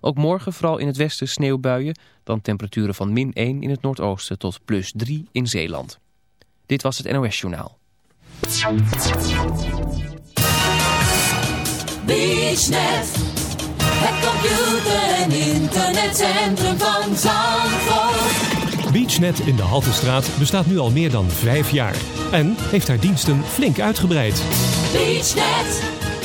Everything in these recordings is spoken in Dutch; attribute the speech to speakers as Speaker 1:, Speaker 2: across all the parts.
Speaker 1: Ook morgen vooral in het westen sneeuwbuien. Dan temperaturen van min 1 in het noordoosten tot plus 3 in Zeeland. Dit was het NOS Journaal.
Speaker 2: BeachNet, het computer- en internetcentrum van Zandvoort.
Speaker 3: BeachNet in de Haltestraat bestaat nu al meer dan vijf jaar. En heeft haar diensten flink uitgebreid.
Speaker 2: BeachNet,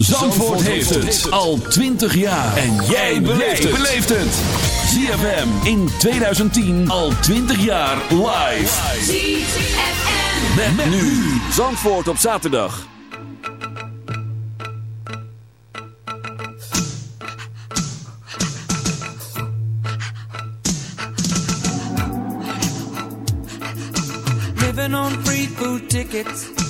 Speaker 4: Zandvoort heeft het al 20 jaar. En jij beleeft het. ZFM in 2010 al 20 jaar live.
Speaker 2: ZFM.
Speaker 4: Met, met nu. Zandvoort op zaterdag.
Speaker 5: Living on free food tickets.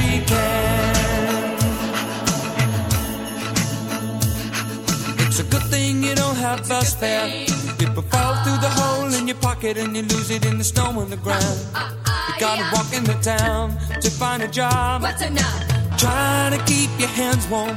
Speaker 5: And she can. It's a good thing you don't have bus fare. People fall through the hole in your pocket and you lose it in the snow on the ground. You gotta walk in the town to find a job.
Speaker 2: What's enough?
Speaker 5: Trying to keep your hands warm.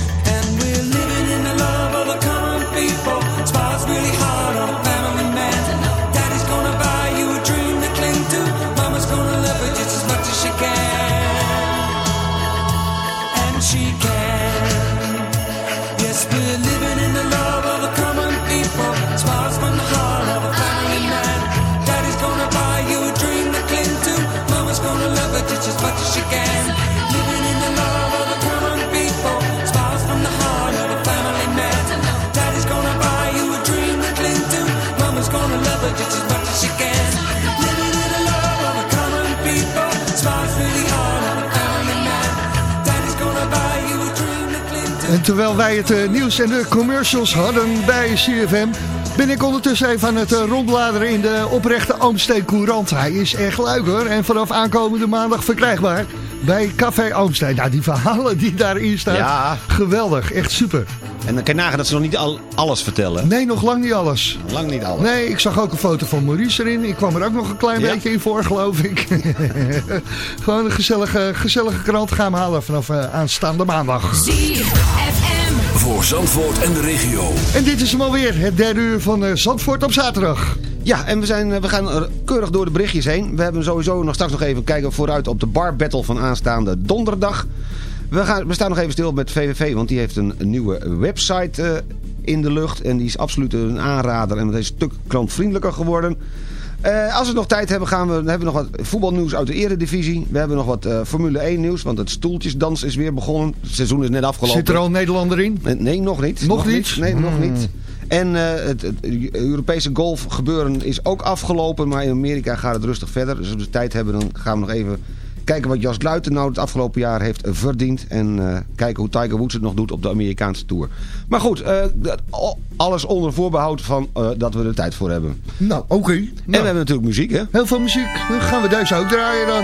Speaker 6: En terwijl wij het eh, nieuws en de commercials hadden bij CFM... ben ik ondertussen even aan het eh, rondbladeren in de oprechte Oomsteen Courant. Hij is echt leuk hoor. En vanaf aankomende maandag verkrijgbaar bij Café Oomsteen. Nou, die verhalen die daarin staan,
Speaker 7: Ja.
Speaker 6: geweldig. Echt super.
Speaker 7: En dan kan je nagaan dat ze nog niet al, alles vertellen.
Speaker 6: Nee, nog lang niet alles.
Speaker 7: Lang niet alles.
Speaker 6: Nee, ik zag ook een foto van Maurice erin. Ik kwam er ook nog een klein
Speaker 7: Ja.
Speaker 6: beetje in voor, geloof ik. Gewoon een gezellige, gezellige krant gaan we halen vanaf eh, aanstaande maandag.
Speaker 2: ZFM.
Speaker 4: Voor Zandvoort en de regio.
Speaker 6: En dit is hem alweer, het derde uur van eh, Zandvoort op zaterdag.
Speaker 7: Ja, en we, zijn, eh, we gaan keurig door de berichtjes heen. We hebben sowieso nog straks nog even kijken vooruit op de bar battle van aanstaande donderdag. We, gaan, we staan nog even stil met VVV, want die heeft een, nieuwe website eh, in de lucht. En die is absoluut een aanrader en het is een stuk klantvriendelijker geworden. Eh, als we nog tijd hebben, gaan we, dan hebben we nog wat voetbalnieuws uit de eredivisie. We hebben nog wat eh, Formule 1 nieuws, want het stoeltjesdans is weer begonnen. Het seizoen is net afgelopen.
Speaker 6: Zit er al een Nederlander in?
Speaker 7: Nee, nog niet.
Speaker 6: Nog niet?
Speaker 7: Nee, nog
Speaker 6: Hmm.
Speaker 7: niet. En eh, het, het Europese golf gebeuren is ook afgelopen, maar in Amerika gaat het rustig verder. Dus als we tijd hebben, dan gaan we nog even kijken wat Jas Luiten nou het afgelopen jaar heeft verdiend. En eh, kijken hoe Tiger Woods het nog doet op de Amerikaanse Tour. Maar goed, eh, alles onder voorbehoud van eh, dat we er tijd voor hebben.
Speaker 6: Nou, oké.
Speaker 7: En we hebben natuurlijk muziek, hè?
Speaker 6: Heel veel muziek. Dan gaan we deze ook draaien dan.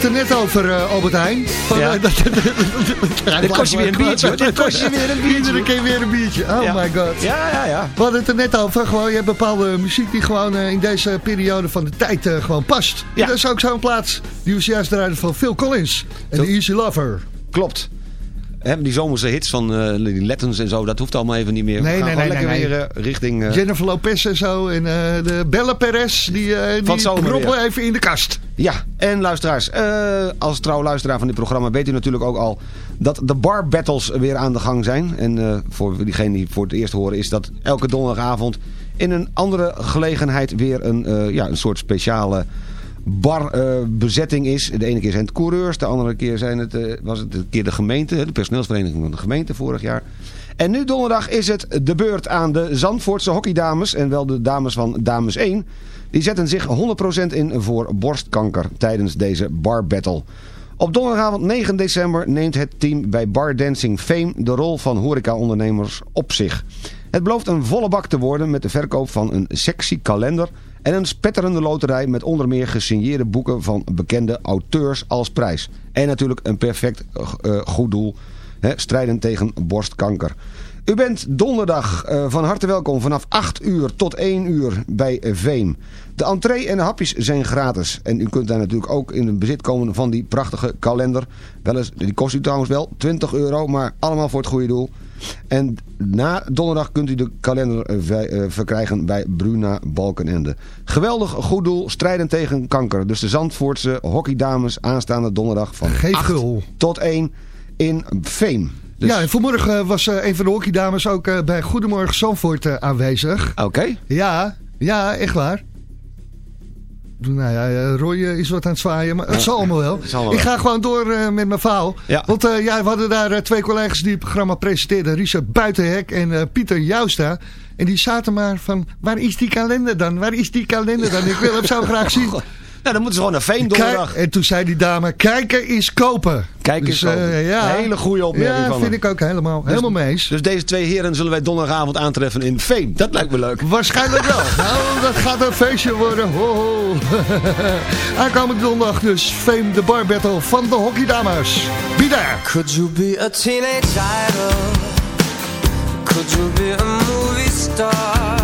Speaker 6: hadden het er net over, eh, Albert Heijn. Van,
Speaker 7: Ja.
Speaker 6: dat,
Speaker 7: Dit kost je weer een biertje. Dit kost je weer een biertje.
Speaker 6: Iedere keer weer een biertje. Oh
Speaker 7: Ja.
Speaker 6: my god.
Speaker 7: Ja, ja, ja.
Speaker 6: We hadden het er net over. Gewoon, je hebt bepaalde muziek die gewoon eh, in deze periode van de tijd eh, gewoon past.
Speaker 7: Ja.
Speaker 6: Dat is ook zo'n plaats. Die was juist draaide van Phil Collins. En The Easy Lover.
Speaker 7: Klopt. Hè, die zomerse hits van eh die Lettons en zo, dat hoeft allemaal even niet meer.
Speaker 6: Nee,
Speaker 7: We gaan
Speaker 6: nee, nee,
Speaker 7: lekker
Speaker 6: nee,
Speaker 7: weer eh, richting... eh,
Speaker 6: Jennifer Lopez en zo. En de Bella Perez. Die, die droppen even in de kast.
Speaker 7: Ja, en luisteraars, als trouw luisteraar van dit programma weet u natuurlijk ook al dat de bar battles weer aan de gang zijn. En voor diegenen die voor het eerst horen is dat elke donderdagavond in een andere gelegenheid weer een, ja, een soort speciale barbezetting is. De ene keer zijn het coureurs, de andere keer zijn het, eh, was het een keer de gemeente, de personeelsvereniging van de gemeente vorig jaar. En nu donderdag is het de beurt aan de Zandvoortse hockeydames en wel de dames van Dames 1. Die zetten zich 100% in voor borstkanker tijdens deze bar battle. Op donderdagavond 9 december neemt het team bij Bar Dancing Fame de rol van horecaondernemers op zich. Het belooft een volle bak te worden met de verkoop van een sexy kalender en een spetterende loterij met onder meer gesigneerde boeken van bekende auteurs als prijs. En natuurlijk een perfect eh, goed doel, hè, strijden tegen borstkanker. U bent donderdag eh, van harte welkom vanaf 8 uur tot 1 uur bij Veem. De entree en de hapjes zijn gratis. En u kunt daar natuurlijk ook in het bezit komen van die prachtige kalender. Wel eens, die kost u trouwens wel 20 euro, maar allemaal voor het goede doel. En na donderdag kunt u de kalender eh, eh, verkrijgen bij Bruna Balkenende. Geweldig goed doel, strijden tegen kanker. Dus de Zandvoortse hockeydames aanstaande donderdag van
Speaker 6: Geef
Speaker 7: 8
Speaker 6: gul.
Speaker 7: tot 1 in Veem. Dus-
Speaker 6: Ja, en vanmorgen eh, was een van de hockeydames ook bij Goedemorgen Zandvoort aanwezig.
Speaker 7: Oké.
Speaker 6: Ja, ja, echt waar. Nou ja, eh, Roy eh, is wat aan het zwaaien, maar het zal allemaal wel.
Speaker 7: zal wel.
Speaker 6: Ik ga gewoon door eh, met mijn verhaal.
Speaker 7: Ja.
Speaker 6: Want eh, ja, we hadden daar twee collega's die het programma presenteerden. Richard Buitenhek en Pieter Jousta. En die zaten maar van, waar is die kalender dan? Waar is die kalender dan? Ik wil hem zo graag zien.
Speaker 7: Nou, dan moeten ze gewoon naar Veen donderdag.
Speaker 6: Kijk, en toen zei die dame, kijken is kopen.
Speaker 7: Kijken is kopen.
Speaker 6: eh, ja.
Speaker 7: Een hele goede opmerking
Speaker 6: Ja,
Speaker 7: van
Speaker 6: vind
Speaker 7: hem.
Speaker 6: ik ook helemaal, helemaal mee eens.
Speaker 7: Dus deze twee heren zullen wij donderdagavond aantreffen in Veen. Dat lijkt me leuk.
Speaker 6: Waarschijnlijk wel. nou, dat gaat een feestje worden. Ho, ho. Aankomende donderdag dus Fame de Bar Battle van de hockeydames. Be there.
Speaker 8: Could you be a teenage idol? Could you be a movie star?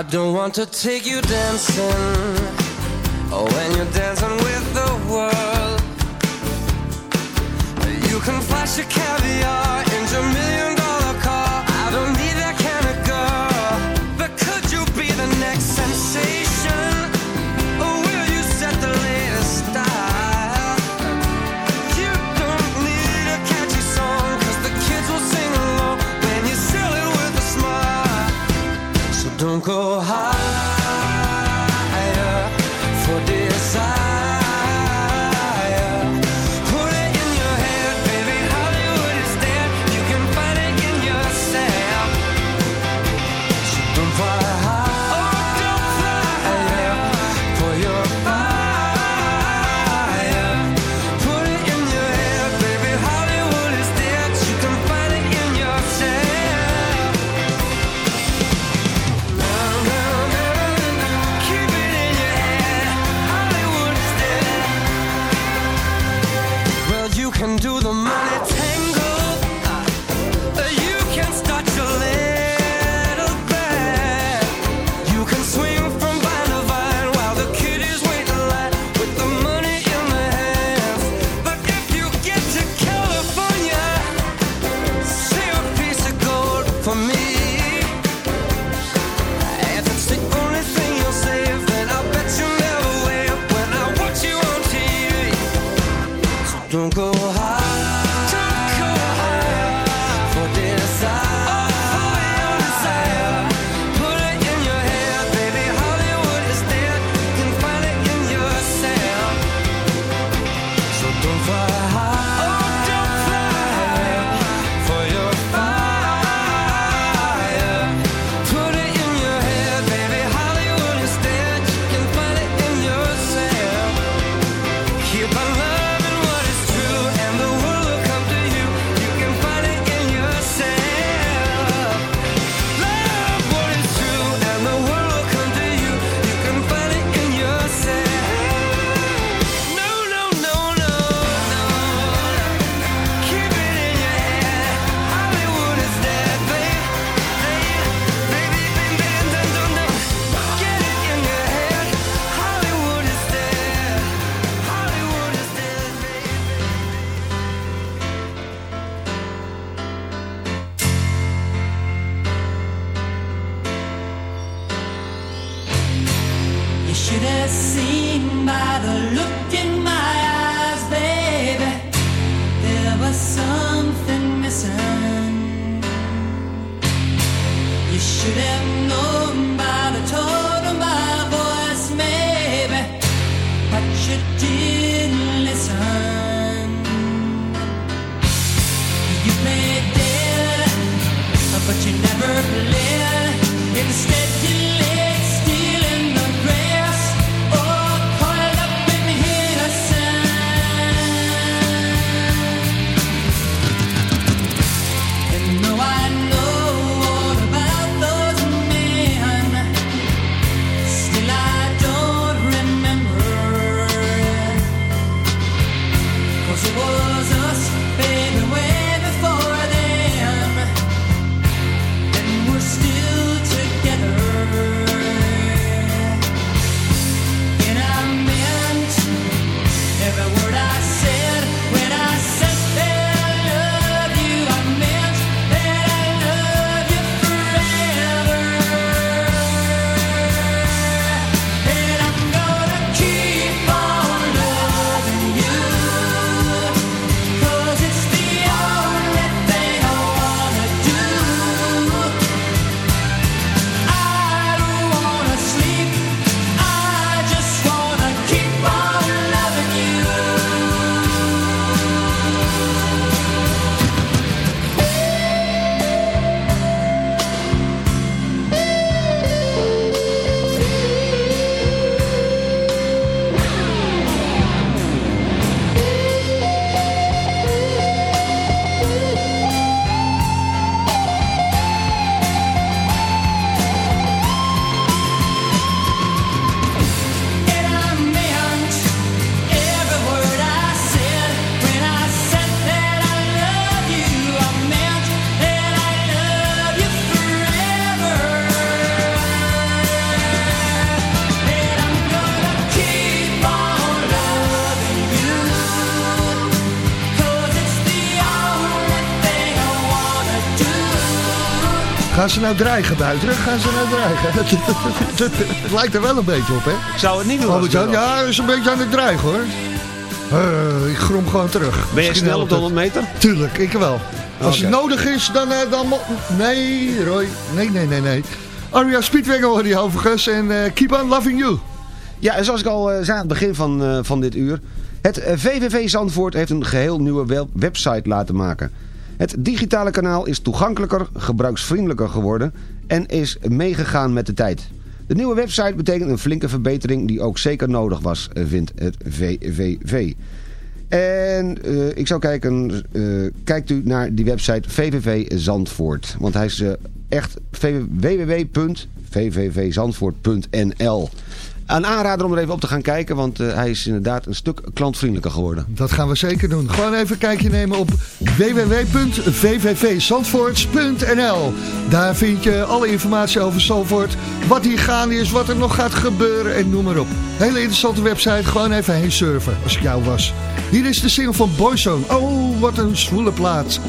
Speaker 8: I don't want to take you dancing. Oh, when you're dancing with the world. You can flash your caviar into million
Speaker 6: Gaan ze nou dreigen buiten? Gaan ze nou dreigen? Het lijkt er wel een beetje op, hè?
Speaker 7: Ik zou het niet doen. was.
Speaker 6: ja, is een beetje aan het dreigen, hoor. Eh, ik grom gewoon terug.
Speaker 7: Ben je snel op de
Speaker 6: helpt
Speaker 7: 100 meter?
Speaker 6: Tuurlijk, ik wel. Als het nodig is, dan... eh, dan nee, Roy. Nee, nee, nee, nee. Aria Speedwagon hoor je overigens. En eh, keep on loving you.
Speaker 7: Ja, en zoals ik al zei aan het begin van, van dit uur. Het VVV Zandvoort heeft een geheel nieuwe website laten maken. Het digitale kanaal is toegankelijker, gebruiksvriendelijker geworden en is meegegaan met de tijd. De nieuwe website betekent een flinke verbetering die ook zeker nodig was, eh, vindt het VVV. En eh, ik zou kijken, eh, kijkt u naar die website VVV Zandvoort. Want hij is echt www.vvvzandvoort.nl Een aanrader om er even op te gaan kijken, want eh, hij is inderdaad een stuk klantvriendelijker geworden.
Speaker 6: Dat gaan we zeker doen. Gewoon even een kijkje nemen op www.vvvzandvoorts.nl Daar vind je alle informatie over Zandvoort. Wat hier gaande is, wat er nog gaat gebeuren en noem maar op. Hele interessante website. Gewoon even heen surfen, als ik jou was. Hier is de single van Boyzone. Oh, wat een zwoele plaats.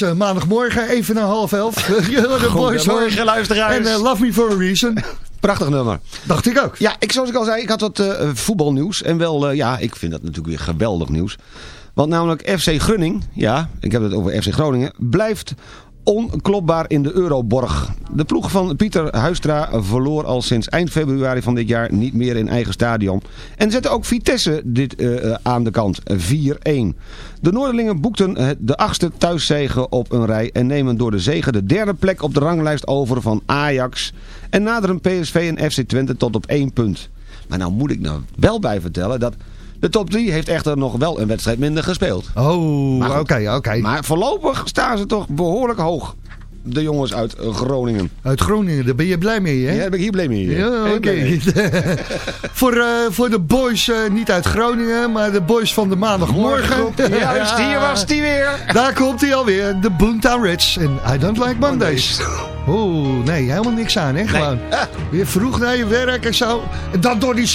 Speaker 6: Is eh, maandagmorgen, even na half elf. de boys
Speaker 7: Goedemorgen, luisteraars.
Speaker 6: En eh, Love Me For A Reason.
Speaker 7: Prachtig nummer.
Speaker 6: Dacht ik ook.
Speaker 7: Ja, ik, zoals ik al zei, ik had wat eh, voetbalnieuws. En wel, eh, ja, ik vind dat natuurlijk weer geweldig nieuws. Want namelijk FC Gunning, ja, ik heb het over FC Groningen, blijft onklopbaar in de Euroborg. De ploeg van Pieter Huistra verloor al sinds eind februari van dit jaar niet meer in eigen stadion. En zette ook Vitesse dit eh, aan de kant, 4-1. De Noorderlingen boekten de achtste thuiszege op een rij en nemen door de zege de derde plek op de ranglijst over van Ajax. En naderen PSV en FC Twente tot op één punt. Maar nou moet ik nou wel bij vertellen dat de top 3 heeft echter nog wel een wedstrijd minder gespeeld.
Speaker 6: Oh, oké, oké.
Speaker 7: Maar voorlopig staan ze toch behoorlijk hoog. De jongens uit Groningen.
Speaker 6: Uit Groningen, daar ben je blij mee, hè?
Speaker 7: Ja, daar ben ik hier blij mee.
Speaker 6: Ja, oké. voor, eh, voor de boys, eh, niet uit Groningen, maar de boys van de maandagmorgen.
Speaker 7: Morgen. Juist, hier was die weer.
Speaker 6: Daar komt hij alweer, de Boomtown Reds. En I don't like Mondays. Oeh, nee, helemaal niks aan, hè? Gewoon weer vroeg naar je werk en zo. En dan door die.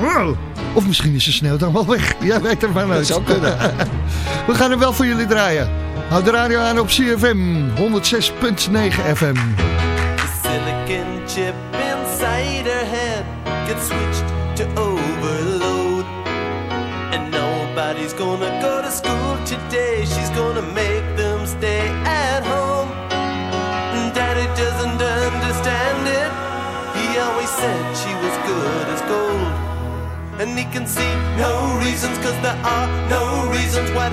Speaker 6: Wow. Of misschien is de sneeuw dan wel weg. Jij weet ervan uit.
Speaker 7: Dat zou kunnen.
Speaker 6: We gaan hem wel voor jullie draaien. Houd de radio aan op CFM 106.9 FM.
Speaker 9: silicon chip inside her head gets switched to overload. And nobody's gonna go to school today. She's gonna make them stay at home. Daddy doesn't understand it. He always said she was good as gold. And he can see no reasons, cause there are no reasons. What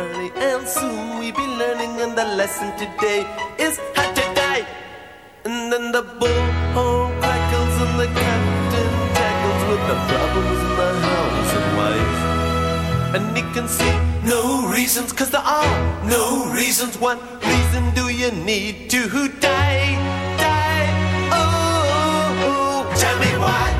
Speaker 9: early, and soon we be learning. And the lesson today is how to die. And then the bullhorn crackles, and the captain tackles with the problems in the house and wife. And he can see no reasons, cause there are no reasons. What reason do you need to die? Die, oh, oh, oh. tell me why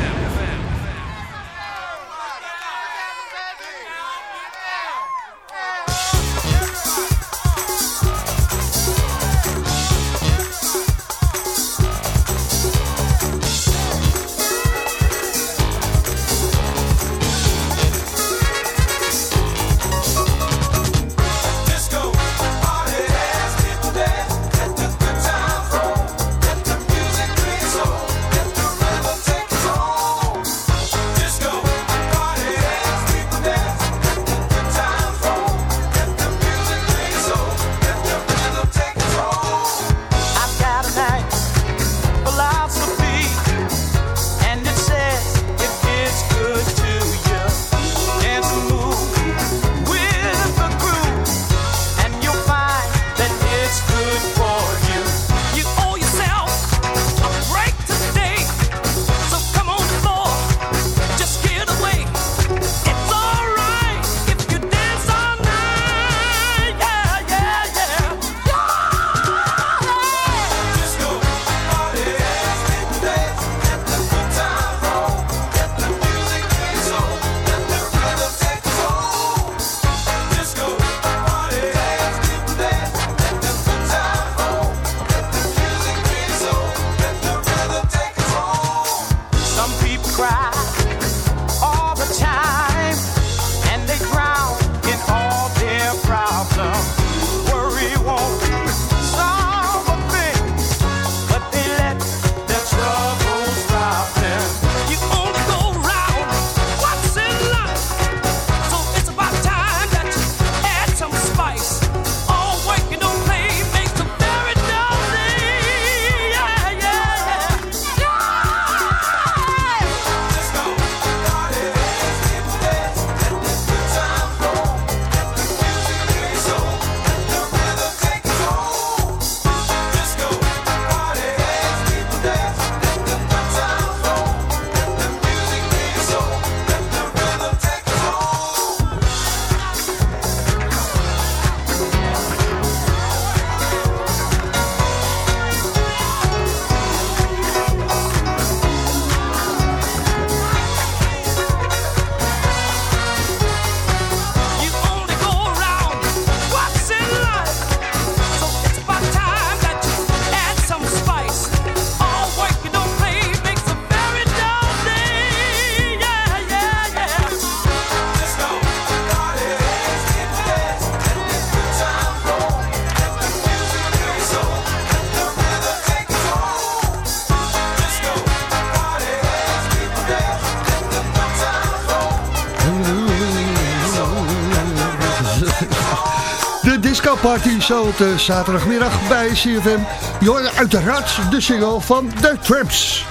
Speaker 10: Disco Party
Speaker 6: zo op de zaterdagmiddag bij CFM. Je hoorde uiteraard de single van The Traps.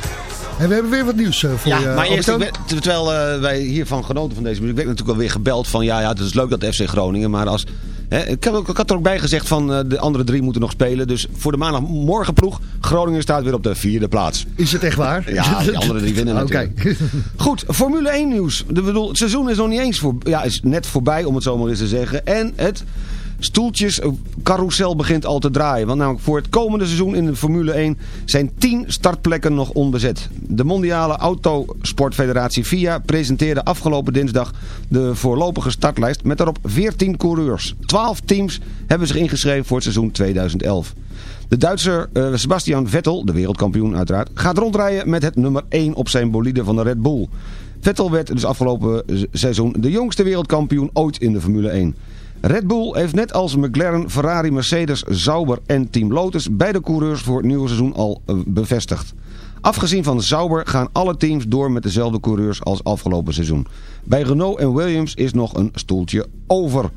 Speaker 6: En we hebben weer wat nieuws eh, voor
Speaker 7: Ja,
Speaker 6: je.
Speaker 7: maar eerst, terwijl eh, wij hiervan genoten van deze muziek, werd ik natuurlijk alweer gebeld van, ja, ja, het is leuk dat FC Groningen, maar als... Hè, ik, heb, ook- ik had er ook bij gezegd van, eh, de andere drie moeten nog spelen, dus voor de maandagmorgen ploeg, Groningen staat weer op de vierde plaats.
Speaker 6: Is het echt waar?
Speaker 7: Ja, die andere drie winnen
Speaker 6: Oké.
Speaker 7: natuurlijk. Goed, Formule 1 nieuws. De, bedoel, het seizoen is nog niet eens voor, ja, is net voorbij, om het zo maar eens te zeggen. En het stoeltjes carousel begint al te draaien. Want namelijk voor het komende seizoen in de Formule 1 zijn 10 startplekken nog onbezet. De mondiale autosportfederatie FIA presenteerde afgelopen dinsdag de voorlopige startlijst met daarop 14 coureurs. 12 teams hebben zich ingeschreven voor het seizoen 2011. De Duitser eh, Sebastian Vettel, de wereldkampioen uiteraard, gaat rondrijden met het nummer 1 op zijn bolide van de Red Bull. Vettel werd dus afgelopen eh, seizoen de jongste wereldkampioen ooit in de Formule 1. Red Bull heeft net als McLaren, Ferrari, Mercedes, Sauber en Team Lotus beide coureurs voor het nieuwe seizoen al eh, bevestigd. Afgezien van Sauber gaan alle teams door met dezelfde coureurs als afgelopen seizoen. Bij Renault en Williams is nog een stoeltje over.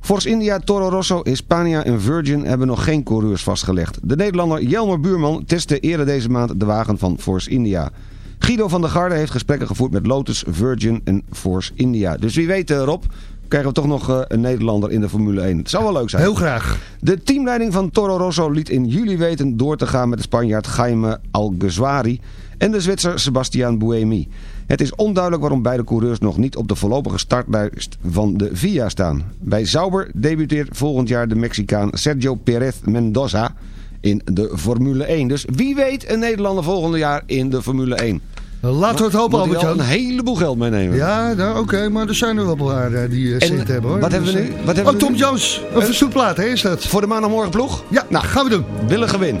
Speaker 7: Force India, Toro Rosso, Hispania en Virgin hebben nog geen coureurs vastgelegd. De Nederlander Jelmer Buurman testte eerder deze maand de wagen van Force India. Guido van der Garde heeft gesprekken gevoerd met Lotus, Virgin en Force India. Dus wie weet eh, Rob, krijgen we toch nog eh, een Nederlander in de Formule 1. Het zou wel leuk zijn.
Speaker 6: Heel graag.
Speaker 7: De teamleiding van Toro Rosso liet in juli weten door te gaan met de Spanjaard Jaime Alguersuari en de Zwitser Sebastian Buemi. Het is onduidelijk waarom beide coureurs nog niet op de voorlopige startlijst van de VIA staan. Bij Sauber debuteert volgend jaar de Mexicaan Sergio Perez Mendoza in de Formule 1. Dus wie weet een Nederlander volgende jaar in de Formule 1.
Speaker 6: Laten we het hopen,
Speaker 7: wel
Speaker 6: Albert-Jan.
Speaker 7: een heleboel geld meenemen.
Speaker 6: Ja, nou, oké, maar er zijn er wel een paar eh, die uh,
Speaker 7: En
Speaker 6: zin hebben hoor.
Speaker 7: wat hebben we
Speaker 6: Dus,
Speaker 7: nu?
Speaker 6: eh,
Speaker 7: Wat hebben
Speaker 6: oh, Tom
Speaker 7: nu?
Speaker 6: Jones, een verzoekplaat, hè, is dat?
Speaker 7: Voor de maandagmorgen ploeg?
Speaker 6: Ja, nou, gaan we doen.
Speaker 7: Willen gewin.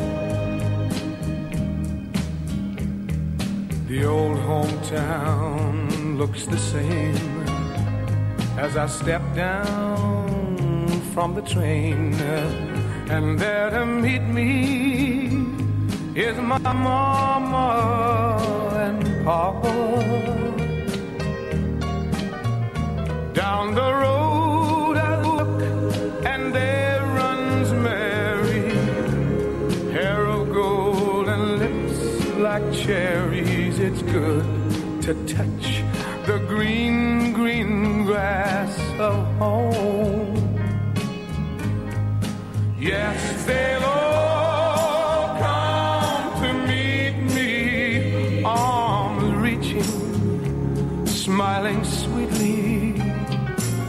Speaker 11: The old hometown looks the same as I step down from the train. And there to meet me is my mama Down the road I look and there runs Mary, hair of gold and lips like cherries. It's good to touch the green, green grass of home. Yes, they'll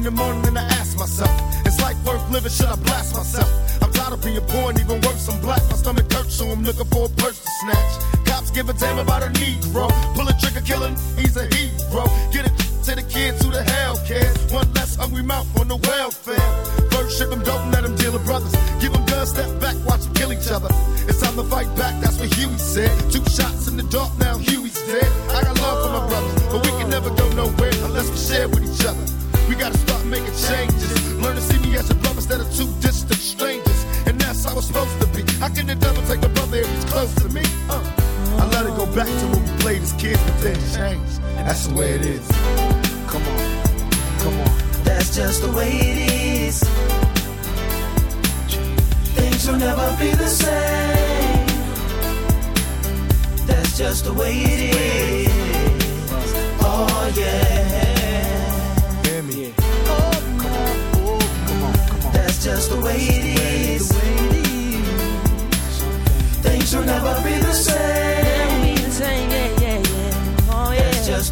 Speaker 12: in the morning and I ask myself, is life worth living? Should I blast myself? I'm tired of being poor and even worse, I'm black. My stomach hurts, so I'm looking for a purse to snatch. Cops give a damn about a Negro. Pull a trigger, killing, he's a hero. Get it to the kids who the hell cares. One less hungry mouth on the welfare. First ship them, don't let them deal with brothers. Give them guns, step back, watch them kill each other. It's time to fight back, that's what Huey said. Two shots in the dark, now Huey's dead. I got That's the way it is. Come on, come on.
Speaker 13: That's just the way it is. Things will never be the same. That's just the way it is. Oh yeah.
Speaker 12: Hear me. Oh, come on, oh, come on, come on.
Speaker 13: That's just the way it is. Things will never be the same.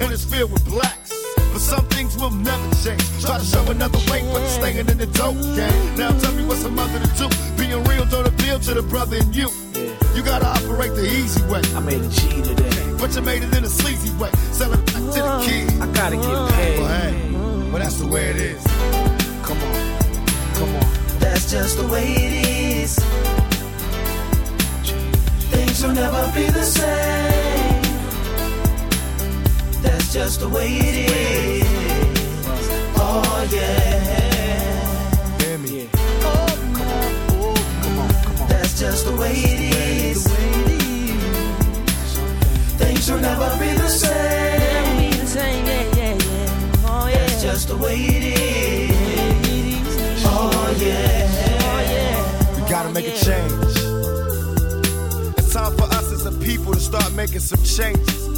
Speaker 12: and it's filled with blacks. But some things will never change. Try to show another way, but staying in the dope game. Now tell me what's a mother to do. Being real don't appeal to the brother in you. You gotta operate the easy way. I made a G today. But you made it in a sleazy way. Sell it back to the kid. I gotta get paid. Well, hey, well, that's the way it is. Come on. Come on.
Speaker 2: That's just the way it is. Things will never be the same. That's just the way it is. Oh yeah.
Speaker 12: Hear me. Here. Oh come on.
Speaker 2: That's just the way it is. Things will never be the same. That's just the way it is. Oh yeah.
Speaker 12: We gotta make a change. It's time for us as a people to start making some changes.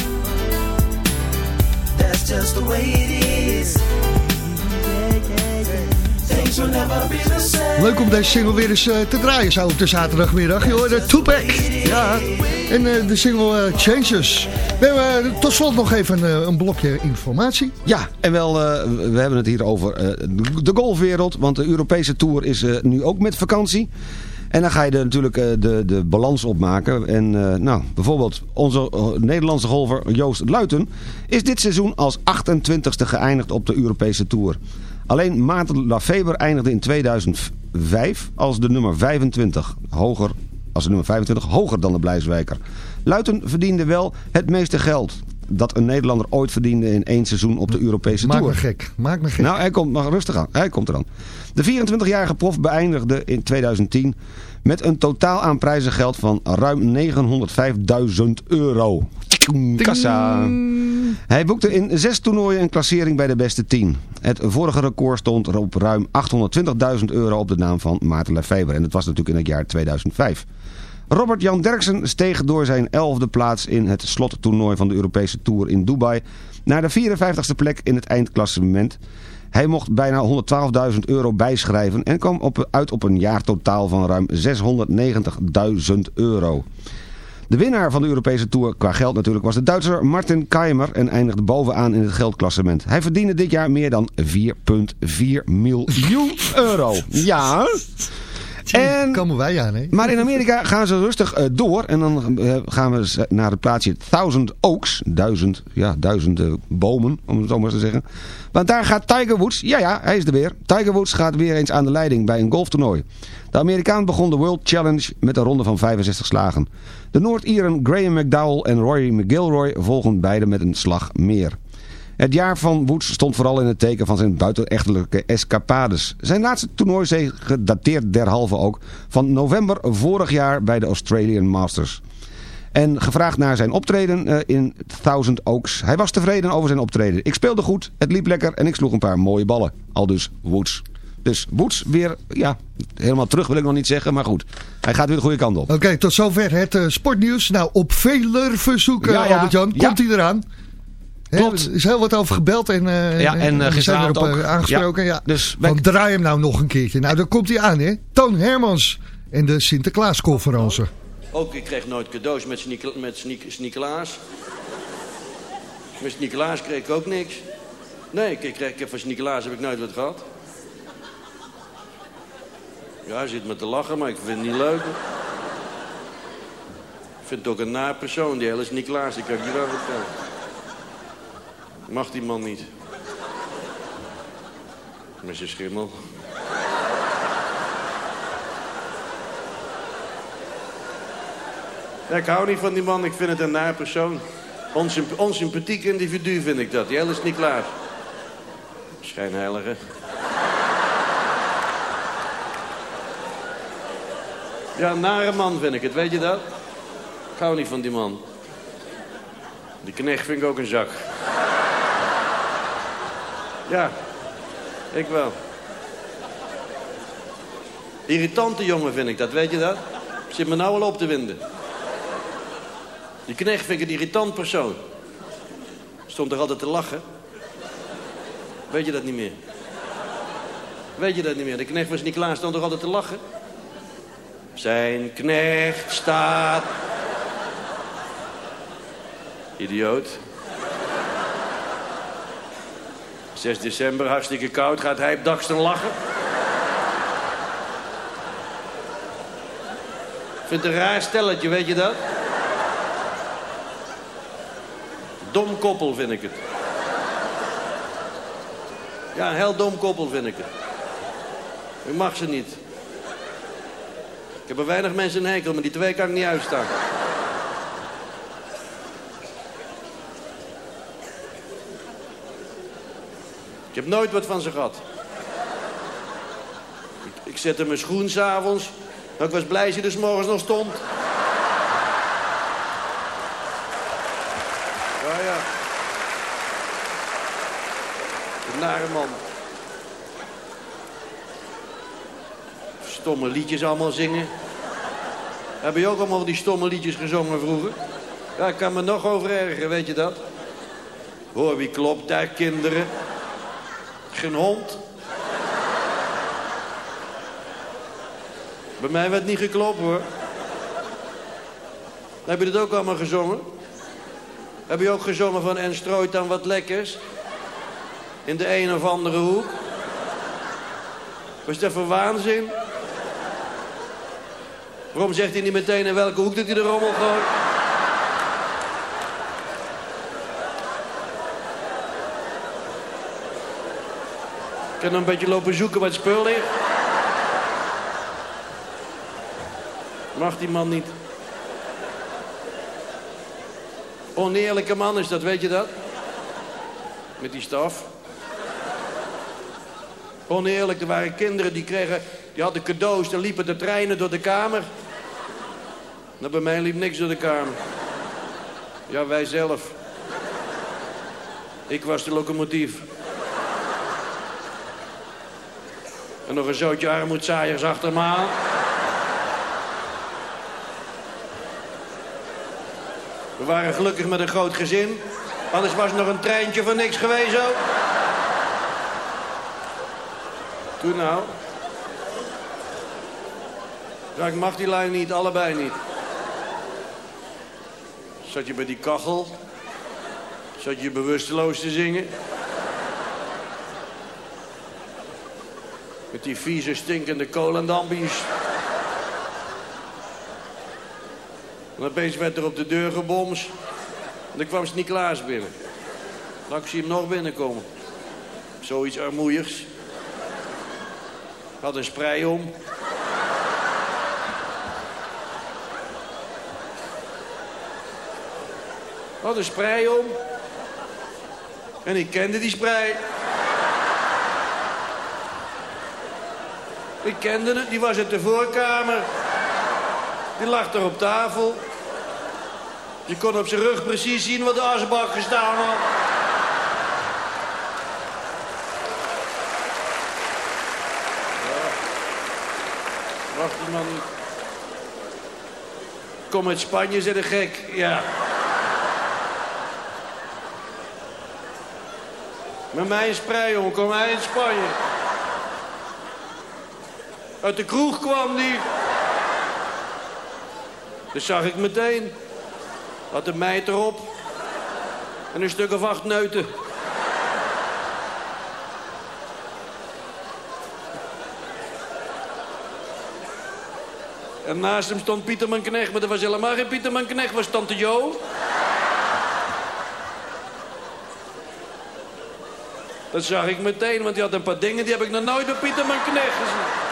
Speaker 2: Just the way it is.
Speaker 6: Leuk om deze single weer eens eh, te draaien zo op de zaterdagmiddag. Je hoorde Tupac. Ja. En eh, de single eh, Changes. We hebben tot slot nog even een blokje informatie.
Speaker 7: Ja, en wel, eh, we hebben het hier over eh, de golfwereld. Want de Europese Tour is eh, nu ook met vakantie. En dan ga je er natuurlijk eh, de, de balans opmaken. En eh, nou, bijvoorbeeld onze eh, Nederlandse golfer Joost Luiten... is dit seizoen als 28ste geëindigd op de Europese Tour. Alleen Maarten Lafeber eindigde in 2005 als de nummer 25. Hoger, als de nummer 25, hoger dan de Blijswijker. Luiten verdiende wel het meeste geld dat een Nederlander ooit verdiende in één seizoen op de Europese
Speaker 6: Maak
Speaker 7: Tour.
Speaker 6: me gek. Maak me gek.
Speaker 7: Nou, hij komt maar rustig aan. Hij komt eraan. De 24-jarige prof beëindigde in 2010 met een totaal aan prijzengeld van ruim 905.000 euro. Kassa. Hij boekte in zes toernooien een klassering bij de beste 10. Het vorige record stond op ruim 820.000 euro op de naam van Maarten Lefever. En dat was natuurlijk in het jaar 2005. Robert Jan Derksen steeg door zijn elfde plaats in het slottoernooi van de Europese Tour in Dubai naar de 54ste plek in het eindklassement. Hij mocht bijna 112.000 euro bijschrijven en kwam op, uit op een jaartotaal van ruim 690.000 euro. De winnaar van de Europese Tour qua geld natuurlijk was de Duitser Martin Keimer en eindigde bovenaan in het geldklassement. Hij verdiende dit jaar meer dan 4,4 miljoen euro. Ja. En,
Speaker 6: komen wij aan, hè?
Speaker 7: maar in Amerika gaan ze rustig eh, door. En dan eh, gaan we naar het plaatsje Thousand Oaks. Duizend, ja, duizend eh, bomen, om het zo maar eens te zeggen. Want daar gaat Tiger Woods, ja ja, hij is er weer. Tiger Woods gaat weer eens aan de leiding bij een golftoernooi. De Amerikaan begon de World Challenge met een ronde van 65 slagen. De Noord-Ieren Graham McDowell en Rory McIlroy volgen beide met een slag meer. Het jaar van Woods stond vooral in het teken van zijn buitenechtelijke escapades. Zijn laatste toernooizege dateert derhalve ook van november vorig jaar bij de Australian Masters. En gevraagd naar zijn optreden eh, in Thousand Oaks. Hij was tevreden over zijn optreden. Ik speelde goed, het liep lekker en ik sloeg een paar mooie ballen. Al dus Woods. Dus Woods weer, ja, helemaal terug wil ik nog niet zeggen, maar goed. Hij gaat weer de goede kant op.
Speaker 6: Oké, tot zover het eh, sportnieuws. Nou, op veler verzoeken,
Speaker 7: Ja, ja.
Speaker 6: Albert-Jan,
Speaker 7: Ja.
Speaker 6: komt hij eraan.
Speaker 7: Klopt.
Speaker 6: Er is heel wat over gebeld en, eh,
Speaker 7: Ja, en, eh,
Speaker 6: we zijn
Speaker 7: gisteravond
Speaker 6: erop eh,
Speaker 7: ook.
Speaker 6: aangesproken. Ja.
Speaker 7: Ja, dus
Speaker 6: Van draai hem nou nog een keertje. Nou, dan komt hij aan, hè. Toon Hermans en de Sinterklaasconferentie.
Speaker 14: Ook, ik kreeg nooit cadeaus met, Sneek- met Sneekelaas kreeg ik ook niks. Nee, ik, kreeg, ik heb van Sneekelaas heb ik nooit wat gehad. Ja, hij zit me te lachen, maar ik vind het niet leuk. Ik vind het ook een naar persoon, die hele Sneekelaas. Die kan ik je wel vertellen. Mag die man niet. Met zijn schimmel. Ja, ik hou niet van die man, ik vind het een naar persoon. Onsymp onsympathiek individu vind ik dat. Die hele is niet klaar. Schijnheilige. Ja, nare man vind ik het, weet je dat? Ik hou niet van die man. Die knecht vind ik ook een zak. Ja, ik wel. Irritante jongen vind ik dat, weet je dat? Zit me nou al op te winden. Die knecht vind ik een irritant persoon. Stond er altijd te lachen. Weet je dat niet meer? Weet je dat niet meer? De knecht was niet klaar, stond er altijd te lachen. Zijn knecht staat... Idioot. 6 december, hartstikke koud, gaat hij op daksten lachen. Het een raar stelletje, weet je dat? Dom koppel vind ik het. Ja, een heel dom koppel vind ik het. Ik mag ze niet. Ik heb er weinig mensen een hekel, maar die twee kan ik niet uitstaan. Ik heb nooit wat van ze gehad. Ik, ik zette mijn schoen s'avonds. maar Ik was blij dat je er 's morgens nog stond. Ja, ja. Nare man. Stomme liedjes allemaal zingen. Heb je ook allemaal die stomme liedjes gezongen vroeger? Ja, ik kan me nog over ergeren, weet je dat? Hoor, wie klopt daar, kinderen? Geen hond. Bij mij werd niet geklopt, hoor. Heb je dat ook allemaal gezongen? Heb je ook gezongen van en strooit dan wat lekkers? In de een of andere hoek? Was dat voor waanzin? Waarom zegt hij niet meteen in welke hoek dat hij de rommel gooit? Kan een beetje lopen zoeken het spul ligt. Mag die man niet. Oneerlijke man is dat, weet je dat? Met die staf. Oneerlijk, er waren kinderen die kregen... Die hadden cadeaus, dan liepen de treinen door de kamer. Nou, bij mij liep niks door de kamer. Ja, wij zelf. Ik was de locomotief. En nog een zootje armoedzaaiers achter me aan. We waren gelukkig met een groot gezin. Anders was nog een treintje van niks geweest ook. Toen nou. Ja, ik mag die lijn niet, allebei niet. Zat je bij die kachel? Zat je bewusteloos te zingen? Met die vieze, stinkende kolendambies. En opeens werd er op de deur gebomst. En dan kwam Sint-Niklaas binnen. Ik zie hem nog binnenkomen. Zoiets armoeigs. Had een sprei om. Had een sprei om. En ik kende die sprei. Ik kende het, die was uit de voorkamer. Die lag er op tafel. Je kon op zijn rug precies zien wat de asbak gestaan had. Wacht die man. Kom uit Spanje, zei de gek. Ja. Met mij een sprei, jongen. Kom hij in Spanje. Uit de kroeg kwam die.
Speaker 5: Dat zag ik meteen. Had een meid erop. En een stuk of acht neuten. En naast hem stond Pieterman Knecht, maar dat was helemaal geen Pieterman Knecht, was Tante Jo. Dat zag ik meteen, want die had een paar dingen die heb ik nog nooit bij Pieterman Knecht gezien.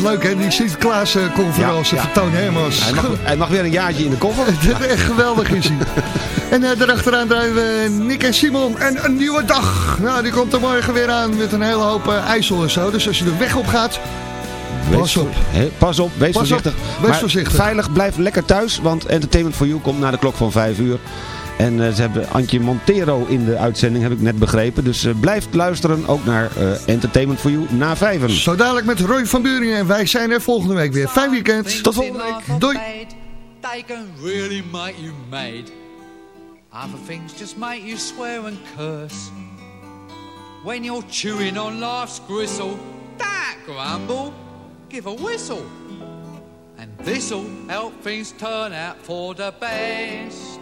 Speaker 6: Blijft leuk, hè? Die Sinterklaas-conferentie
Speaker 7: Ja, ja.
Speaker 6: van Toon Hermans.
Speaker 7: Hij mag, hij mag weer een jaartje in de koffer.
Speaker 6: Dat is echt geweldig is hij. En uh, daarachteraan draaien we Nick en Simon en een nieuwe dag. Nou, die komt er morgen weer aan met een hele hoop eh, ijsel en zo. Dus als je de weg op gaat, pas op.
Speaker 7: Pas op, wees
Speaker 6: Pas op,
Speaker 7: voorzichtig.
Speaker 6: wees
Speaker 7: maar
Speaker 6: voorzichtig.
Speaker 7: veilig, blijf lekker thuis, want Entertainment for You komt na de klok van 5 uur. En eh, ze hebben Antje Montero in de uitzending, heb ik net begrepen. Dus eh, blijf luisteren, ook naar eh, Entertainment for You na vijven.
Speaker 6: Zo dadelijk met Roy van Buringen. En wij zijn er volgende week weer. Fijn weekend. Tot volgende week. Doei.
Speaker 15: They can really make you mad. Other things just make you swear and curse. When you're chewing on life's gristle, that grumble, give a whistle. And this'll help things turn out for the best.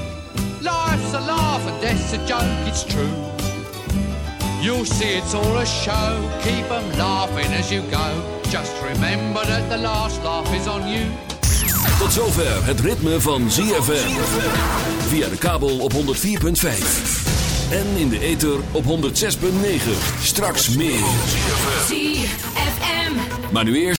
Speaker 15: Life's a laugh and death's a joke, it's true. You'll see it's all a show, keep 'em laughing as you go. Just remember that the last laugh is on you.
Speaker 4: Tot zover het ritme van ZFM. Via de kabel op 104.5. En in de ether op 106.9. Straks meer.
Speaker 16: ZFM.
Speaker 4: Maar nu eerst.